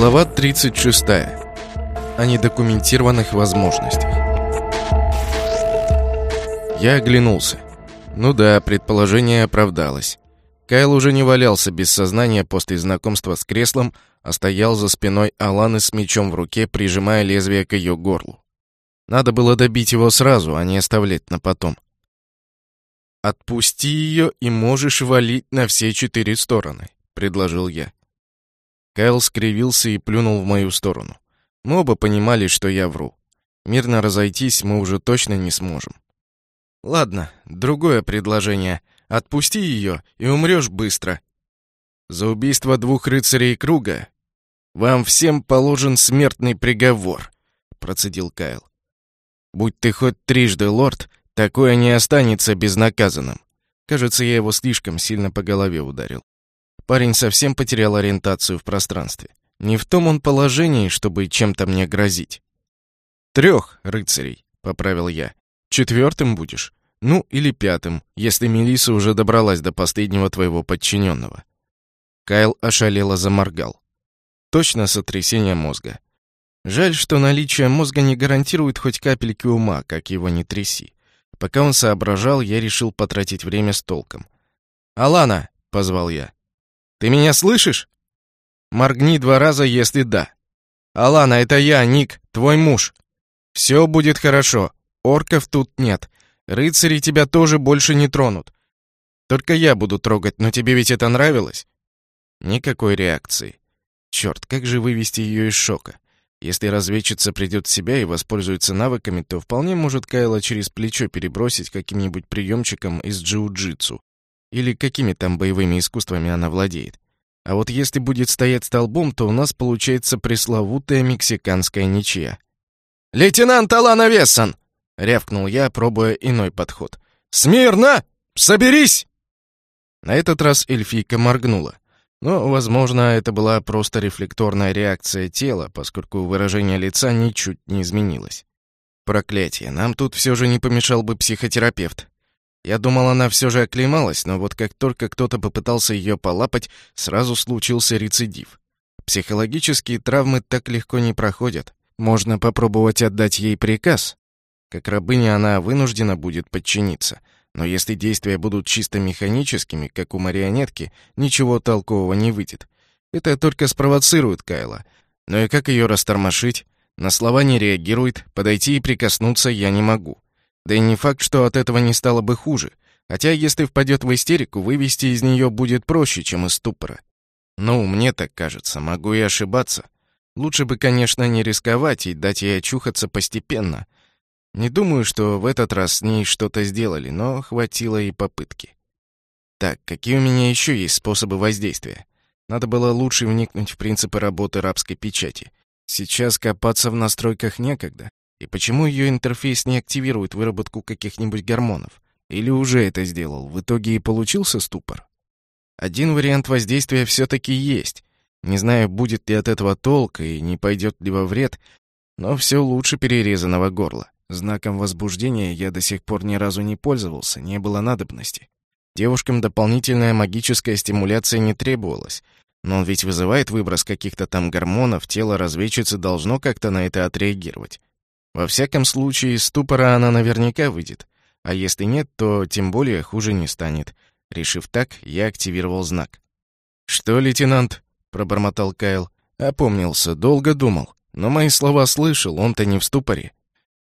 Глава 36. О недокументированных возможностях. Я оглянулся. Ну да, предположение оправдалось. Кайл уже не валялся без сознания после знакомства с креслом, а стоял за спиной Аланы с мечом в руке, прижимая лезвие к ее горлу. Надо было добить его сразу, а не оставлять на потом. «Отпусти ее, и можешь валить на все четыре стороны», — предложил я. Кайл скривился и плюнул в мою сторону. Мы оба понимали, что я вру. Мирно разойтись мы уже точно не сможем. «Ладно, другое предложение. Отпусти ее, и умрешь быстро. За убийство двух рыцарей круга вам всем положен смертный приговор», — процедил Кайл. «Будь ты хоть трижды лорд, Такое не останется безнаказанным. Кажется, я его слишком сильно по голове ударил. Парень совсем потерял ориентацию в пространстве. Не в том он положении, чтобы чем-то мне грозить. Трех рыцарей, поправил я. Четвертым будешь. Ну, или пятым, если Мелиса уже добралась до последнего твоего подчиненного. Кайл ошалело заморгал. Точно сотрясение мозга. Жаль, что наличие мозга не гарантирует хоть капельки ума, как его не тряси. Пока он соображал, я решил потратить время с толком. «Алана!» — позвал я. «Ты меня слышишь?» «Моргни два раза, если да». «Алана, это я, Ник, твой муж. Все будет хорошо. Орков тут нет. Рыцари тебя тоже больше не тронут. Только я буду трогать, но тебе ведь это нравилось?» Никакой реакции. Черт, как же вывести ее из шока? Если разведчица придет в себя и воспользуется навыками, то вполне может Кайла через плечо перебросить каким-нибудь приемчиком из джиу-джитсу. Или какими там боевыми искусствами она владеет. А вот если будет стоять столбом, то у нас получается пресловутая мексиканская ничья. «Лейтенант Алана Вессон!» — рявкнул я, пробуя иной подход. «Смирно! Соберись!» На этот раз эльфийка моргнула. Но, возможно, это была просто рефлекторная реакция тела, поскольку выражение лица ничуть не изменилось. Проклятие, нам тут все же не помешал бы психотерапевт. Я думал, она все же оклемалась, но вот как только кто-то попытался ее полапать, сразу случился рецидив. Психологические травмы так легко не проходят. Можно попробовать отдать ей приказ. Как рабыня она вынуждена будет подчиниться — но если действия будут чисто механическими, как у марионетки, ничего толкового не выйдет. Это только спровоцирует Кайла. Но и как ее растормошить? На слова не реагирует, подойти и прикоснуться я не могу. Да и не факт, что от этого не стало бы хуже. Хотя, если впадет в истерику, вывести из нее будет проще, чем из ступора. Ну, мне так кажется, могу и ошибаться. Лучше бы, конечно, не рисковать и дать ей очухаться постепенно — не думаю, что в этот раз с ней что-то сделали, но хватило и попытки. Так, какие у меня еще есть способы воздействия? Надо было лучше вникнуть в принципы работы рабской печати. Сейчас копаться в настройках некогда. И почему ее интерфейс не активирует выработку каких-нибудь гормонов? Или уже это сделал, в итоге и получился ступор? Один вариант воздействия все-таки есть. Не знаю, будет ли от этого толк и не пойдет ли во вред, но все лучше перерезанного горла. Знаком возбуждения я до сих пор ни разу не пользовался, не было надобности. Девушкам дополнительная магическая стимуляция не требовалась, но он ведь вызывает выброс каких-то там гормонов, тело разведчицы должно как-то на это отреагировать. Во всяком случае, из ступора она наверняка выйдет, а если нет, то тем более хуже не станет. Решив так, я активировал знак. «Что, лейтенант?» — пробормотал Кайл. Опомнился, долго думал. Но мои слова слышал, он-то не в ступоре.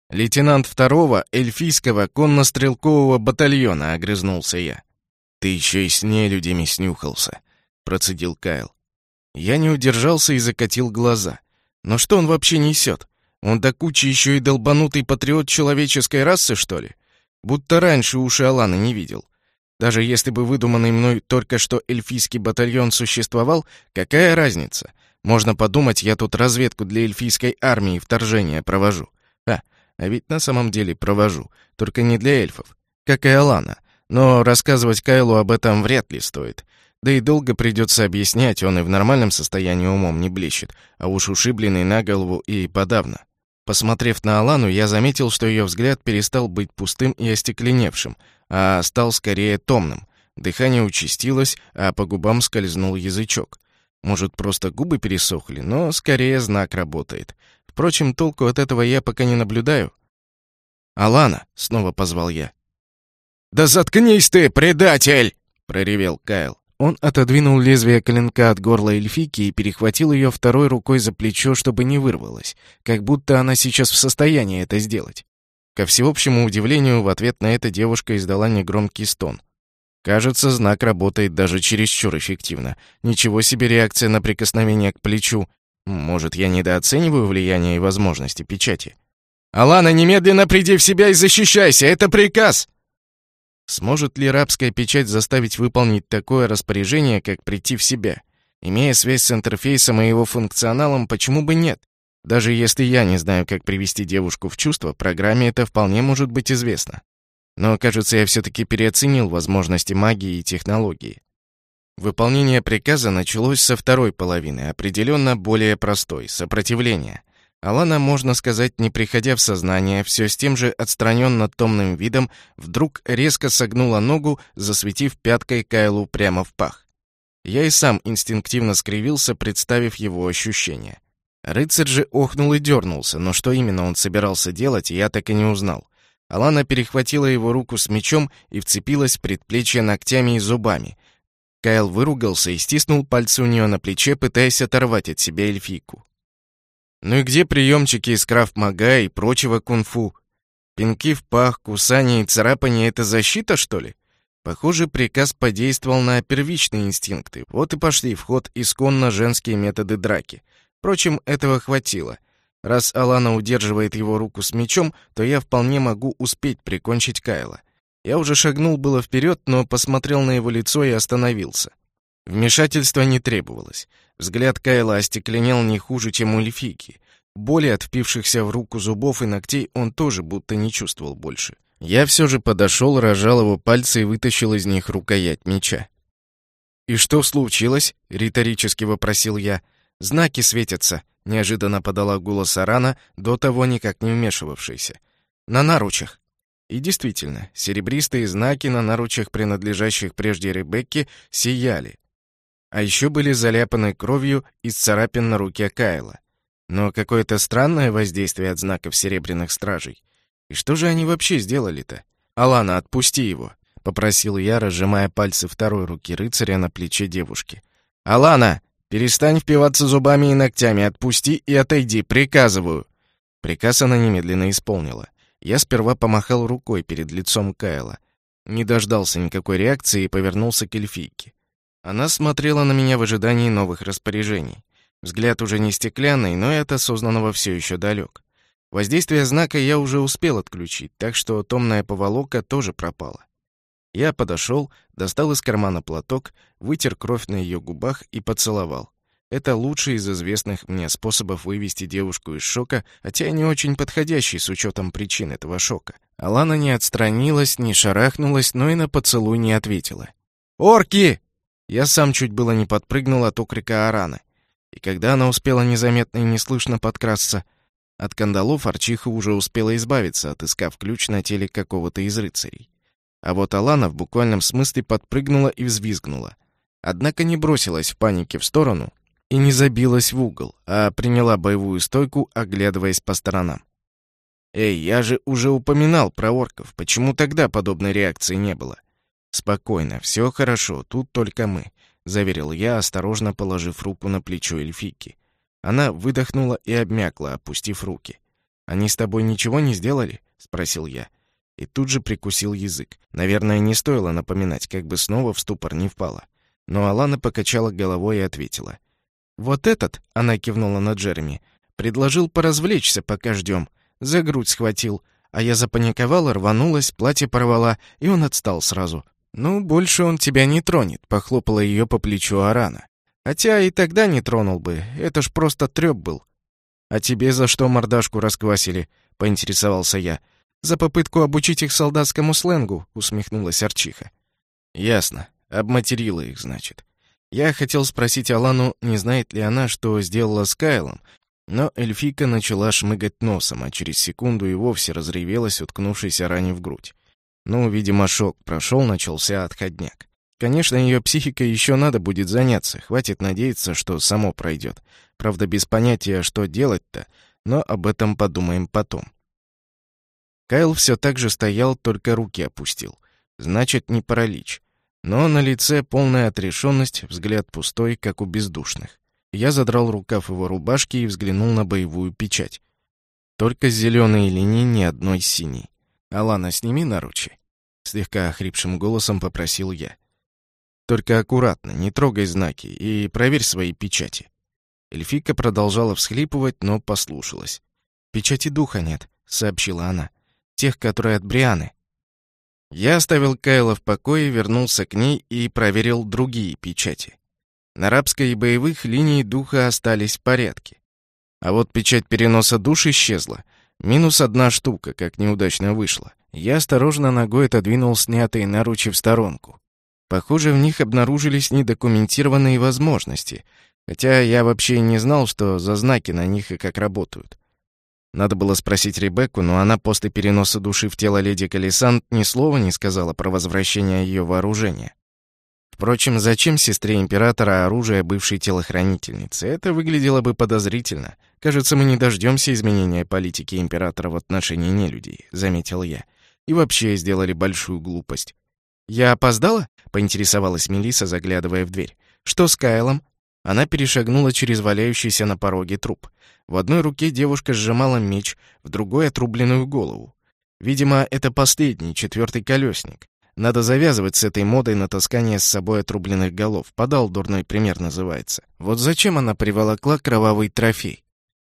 «Лейтенант второго эльфийского конно-стрелкового батальона», — огрызнулся я. «Ты еще и с нелюдями снюхался», — процедил Кайл. Я не удержался и закатил глаза. Но что он вообще несет? Он до кучи еще и долбанутый патриот человеческой расы, что ли? Будто раньше уши Алана не видел. Даже если бы выдуманный мной только что эльфийский батальон существовал, какая разница? Можно подумать, я тут разведку для эльфийской армии вторжения провожу. А ведь на самом деле провожу, только не для эльфов, как и Алана. Но рассказывать Кайлу об этом вряд ли стоит. Да и долго придется объяснять, он и в нормальном состоянии умом не блещет, а уж ушибленный на голову и подавно. Посмотрев на Алану, я заметил, что ее взгляд перестал быть пустым и остекленевшим, а стал скорее томным. Дыхание участилось, а по губам скользнул язычок. Может, просто губы пересохли, но скорее знак работает. Впрочем, толку от этого я пока не наблюдаю. «Алана!» — снова позвал я. «Да заткнись ты, предатель!» — проревел Кайл. Он отодвинул лезвие клинка от горла эльфики и перехватил ее второй рукой за плечо, чтобы не вырвалось, как будто она сейчас в состоянии это сделать. Ко всеобщему удивлению, в ответ на это девушка издала негромкий стон. Кажется, знак работает даже чересчур эффективно. Ничего себе реакция на прикосновение к плечу. Может, я недооцениваю влияние и возможности печати? «Алана, немедленно приди в себя и защищайся! Это приказ!» Сможет ли рабская печать заставить выполнить такое распоряжение, как прийти в себя? Имея связь с интерфейсом и его функционалом, почему бы нет? Даже если я не знаю, как привести девушку в чувство, программе это вполне может быть известно. Но, кажется, я все-таки переоценил возможности магии и технологии. Выполнение приказа началось со второй половины, определенно более простой — сопротивление — Алана, можно сказать, не приходя в сознание, все с тем же отстраненно-томным видом, вдруг резко согнула ногу, засветив пяткой Кайлу прямо в пах. Я и сам инстинктивно скривился, представив его ощущения. Рыцарь же охнул и дернулся, но что именно он собирался делать, я так и не узнал. Алана перехватила его руку с мечом и вцепилась в предплечье ногтями и зубами. Кайл выругался и стиснул пальцы у нее на плече, пытаясь оторвать от себя эльфийку. Ну и где приемчики из крафт-мага и прочего кунг-фу? Пинки в пах, кусание и царапание — это защита, что ли? Похоже, приказ подействовал на первичные инстинкты. Вот и пошли в ход исконно женские методы драки. Впрочем, этого хватило. Раз Алана удерживает его руку с мечом, то я вполне могу успеть прикончить Кайла. Я уже шагнул было вперед, но посмотрел на его лицо и остановился. Вмешательства не требовалось. Взгляд Кайла остекленел не хуже, чем у эльфийки. Боли от впившихся в руку зубов и ногтей он тоже будто не чувствовал больше. Я все же подошел, рожал его пальцы и вытащил из них рукоять меча. «И что случилось?» — риторически вопросил я. «Знаки светятся», — неожиданно подала голос Арана, до того никак не вмешивавшийся. «На наручах». И действительно, серебристые знаки на наручах, принадлежащих прежде Ребекке, сияли, а еще были заляпаны кровью из царапин на руке Кайла. Но какое-то странное воздействие от знаков серебряных стражей. И что же они вообще сделали-то? «Алана, отпусти его», — попросил я, разжимая пальцы второй руки рыцаря на плече девушки. «Алана, перестань впиваться зубами и ногтями, отпусти и отойди, приказываю». Приказ она немедленно исполнила. Я сперва помахал рукой перед лицом Кайла. Не дождался никакой реакции и повернулся к эльфийке. Она смотрела на меня в ожидании новых распоряжений. Взгляд уже не стеклянный, но от осознанного все еще далек. Воздействие знака я уже успел отключить, так что томная поволока тоже пропала. Я подошел, достал из кармана платок, вытер кровь на ее губах и поцеловал. Это лучший из известных мне способов вывести девушку из шока, хотя и не очень подходящий с учетом причин этого шока. Алана не отстранилась, не шарахнулась, но и на поцелуй не ответила. «Орки!» Я сам чуть было не подпрыгнул от окрика Араны. И когда она успела незаметно и неслышно подкрасться, от кандалов Арчиха уже успела избавиться, отыскав ключ на теле какого-то из рыцарей. А вот Алана в буквальном смысле подпрыгнула и взвизгнула. Однако не бросилась в панике в сторону и не забилась в угол, а приняла боевую стойку, оглядываясь по сторонам. «Эй, я же уже упоминал про орков. Почему тогда подобной реакции не было?» «Спокойно, все хорошо, тут только мы», — заверил я, осторожно положив руку на плечо эльфийки. Она выдохнула и обмякла, опустив руки. «Они с тобой ничего не сделали?» — спросил я. И тут же прикусил язык. Наверное, не стоило напоминать, как бы снова в ступор не впала. Но Алана покачала головой и ответила. «Вот этот», — она кивнула на Джереми, — «предложил поразвлечься, пока ждем. За грудь схватил. А я запаниковала, рванулась, платье порвала, и он отстал сразу. «Ну, больше он тебя не тронет», — похлопала ее по плечу Арана. «Хотя и тогда не тронул бы, это ж просто трёп был». «А тебе за что мордашку расквасили?» — поинтересовался я. «За попытку обучить их солдатскому сленгу», — усмехнулась Арчиха. «Ясно. Обматерила их, значит». Я хотел спросить Алану, не знает ли она, что сделала с Кайлом, но эльфийка начала шмыгать носом, а через секунду и вовсе разревелась, уткнувшись ране в грудь. Ну, видимо, шок прошел, начался отходняк. Конечно, ее психикой еще надо будет заняться, хватит надеяться, что само пройдет. Правда, без понятия, что делать-то, но об этом подумаем потом. Кайл все так же стоял, только руки опустил. Значит, не паралич. Но на лице полная отрешенность, взгляд пустой, как у бездушных. Я задрал рукав его рубашки и взглянул на боевую печать. Только с зеленой линии ни одной синей. «Алана, сними наручи», — слегка охрипшим голосом попросил я. «Только аккуратно, не трогай знаки и проверь свои печати». Эльфика продолжала всхлипывать, но послушалась. «Печати духа нет», — сообщила она. «Тех, которые от Брианы». Я оставил Кайла в покое, вернулся к ней и проверил другие печати. На рабской и боевых линии духа остались в порядке. А вот печать переноса душ исчезла. Минус одна штука, как неудачно вышло. Я осторожно ногой отодвинул снятые наручи в сторонку. Похоже, в них обнаружились недокументированные возможности, хотя я вообще не знал, что за знаки на них и как работают. Надо было спросить Ребекку, но она после переноса души в тело леди Калисант ни слова не сказала про возвращение ее вооружения. Впрочем, зачем сестре императора оружие бывшей телохранительницы? Это выглядело бы подозрительно. Кажется, мы не дождемся изменения политики императора в отношении нелюдей, заметил я. И вообще сделали большую глупость. Я опоздала? поинтересовалась Мелиса, заглядывая в дверь. Что с Кайлом? Она перешагнула через валяющийся на пороге труп. В одной руке девушка сжимала меч, в другой — отрубленную голову. Видимо, это последний, четвертый колесник. Надо завязывать с этой модой на таскание с собой отрубленных голов. Подал дурной пример называется. Вот зачем она приволокла кровавый трофей?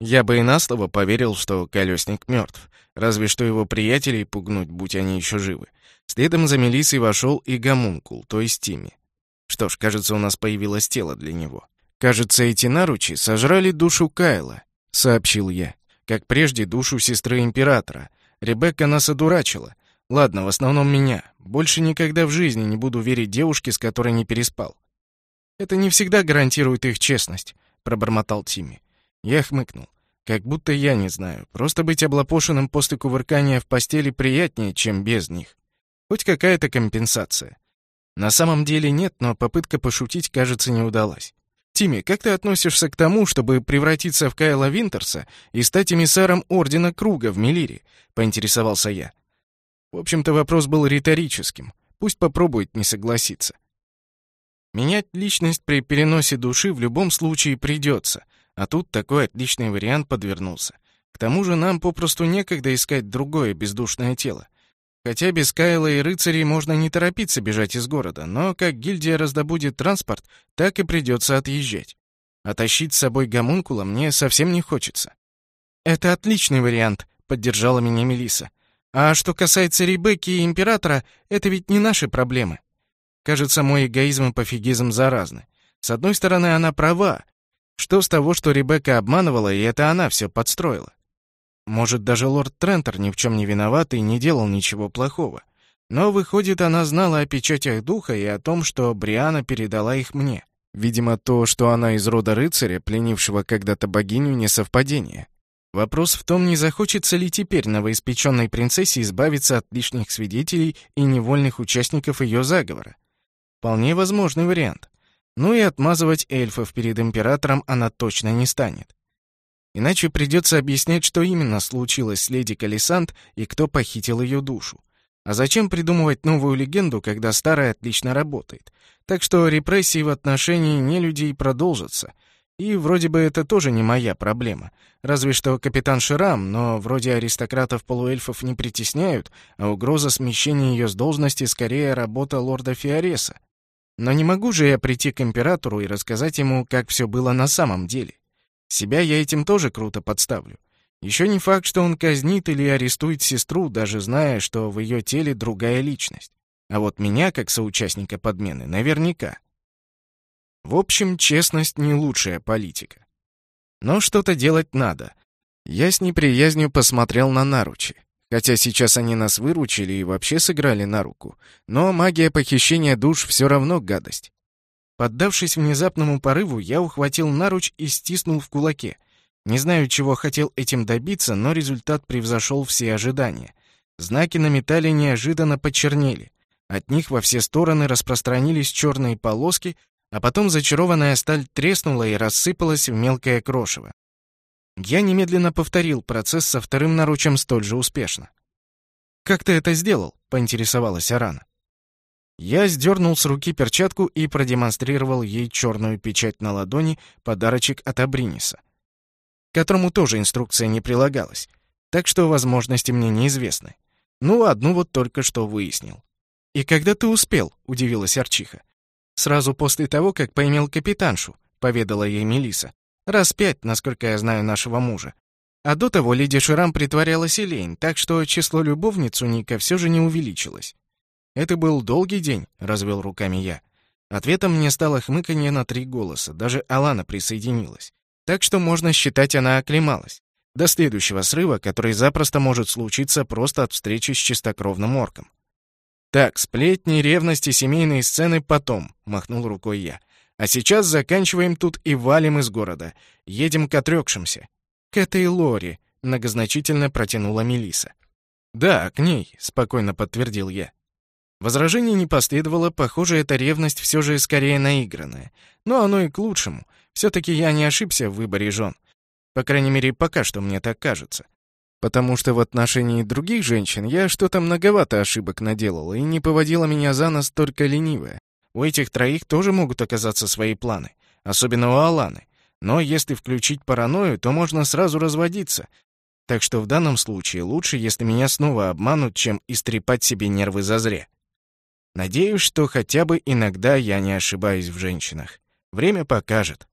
Я бы и на слово поверил, что колесник мертв. Разве что его приятелей пугнуть, будь они еще живы. Следом за Мелиссой вошел и гомункул, то есть Тимми. Что ж, кажется, у нас появилось тело для него. Кажется, эти наручи сожрали душу Кайла, сообщил я. Как прежде, душу сестры императора. Ребекка нас одурачила. Ладно, в основном меня. Больше никогда в жизни не буду верить девушке, с которой не переспал. Это не всегда гарантирует их честность, пробормотал Тимми. Я хмыкнул. Как будто я не знаю. Просто быть облапошенным после кувыркания в постели приятнее, чем без них. Хоть какая-то компенсация. На самом деле нет, но попытка пошутить, кажется, не удалась. Тимми, как ты относишься к тому, чтобы превратиться в Кайла Винтерса и стать эмиссаром Ордена Круга в Мелире? Поинтересовался я. В общем-то, вопрос был риторическим. Пусть попробует не согласиться. Менять личность при переносе души в любом случае придется, а тут такой отличный вариант подвернулся. К тому же нам попросту некогда искать другое бездушное тело. Хотя без Кайла и рыцарей можно не торопиться бежать из города, но как гильдия раздобудет транспорт, так и придется отъезжать. А тащить с собой гомункула мне совсем не хочется. «Это отличный вариант», — поддержала меня Мелиса. А что касается Ребекки и Императора, это ведь не наши проблемы. Кажется, мой эгоизм и пофигизм заразны. С одной стороны, она права. Что с того, что Ребекка обманывала, и это она все подстроила? Может, даже лорд Трентер ни в чем не виноват и не делал ничего плохого. Но, выходит, она знала о печатях духа и о том, что Бриана передала их мне. Видимо, то, что она из рода рыцаря, пленившего когда-то богиню, не совпадение. Вопрос в том, не захочется ли теперь новоиспеченной принцессе избавиться от лишних свидетелей и невольных участников ее заговора. Вполне возможный вариант. Ну и отмазывать эльфов перед императором она точно не станет. Иначе придется объяснять, что именно случилось с леди Калисант и кто похитил ее душу. А зачем придумывать новую легенду, когда старая отлично работает? Так что репрессии в отношении нелюдей продолжатся — и вроде бы это тоже не моя проблема. Разве что капитан Ширам, но вроде аристократов-полуэльфов не притесняют, а угроза смещения ее с должности скорее работа лорда Фиореса. Но не могу же я прийти к императору и рассказать ему, как все было на самом деле. Себя я этим тоже круто подставлю. Еще не факт, что он казнит или арестует сестру, даже зная, что в ее теле другая личность. А вот меня, как соучастника подмены, наверняка. В общем, честность не лучшая политика. Но что-то делать надо. Я с неприязнью посмотрел на наручи. Хотя сейчас они нас выручили и вообще сыграли на руку. Но магия похищения душ все равно гадость. Поддавшись внезапному порыву, я ухватил наруч и стиснул в кулаке. Не знаю, чего хотел этим добиться, но результат превзошел все ожидания. Знаки на металле неожиданно почернели. От них во все стороны распространились черные полоски, а потом зачарованная сталь треснула и рассыпалась в мелкое крошево. Я немедленно повторил процесс со вторым наручем столь же успешно. «Как ты это сделал?» — поинтересовалась Арана. Я сдернул с руки перчатку и продемонстрировал ей черную печать на ладони, подарочек от Абриниса, которому тоже инструкция не прилагалась, так что возможности мне неизвестны. Ну, одну вот только что выяснил. «И когда ты успел?» — удивилась Арчиха. «Сразу после того, как поимел капитаншу», — поведала ей Мелиса. «Раз пять, насколько я знаю нашего мужа. А до того леди Ширам притворялась Элейн, так что число любовниц у Ника все же не увеличилось. «Это был долгий день», — развел руками я. Ответом мне стало хмыканье на три голоса, даже Алана присоединилась. Так что можно считать, она оклемалась. До следующего срыва, который запросто может случиться просто от встречи с чистокровным орком. «Так, сплетни, ревности, семейные сцены потом», — махнул рукой я. «А сейчас заканчиваем тут и валим из города. Едем к отрекшимся». «К этой Лори», — многозначительно протянула Мелиса. «Да, к ней», — спокойно подтвердил я. Возражений не последовало, похоже, эта ревность все же скорее наигранная. Но оно и к лучшему. Все-таки я не ошибся в выборе жен. По крайней мере, пока что мне так кажется. Потому что в отношении других женщин я что-то многовато ошибок наделал, и не поводила меня за нос только ленивая. У этих троих тоже могут оказаться свои планы, особенно у Аланы. Но если включить паранойю, то можно сразу разводиться. Так что в данном случае лучше, если меня снова обманут, чем истрепать себе нервы зазря. Надеюсь, что хотя бы иногда я не ошибаюсь в женщинах. Время покажет.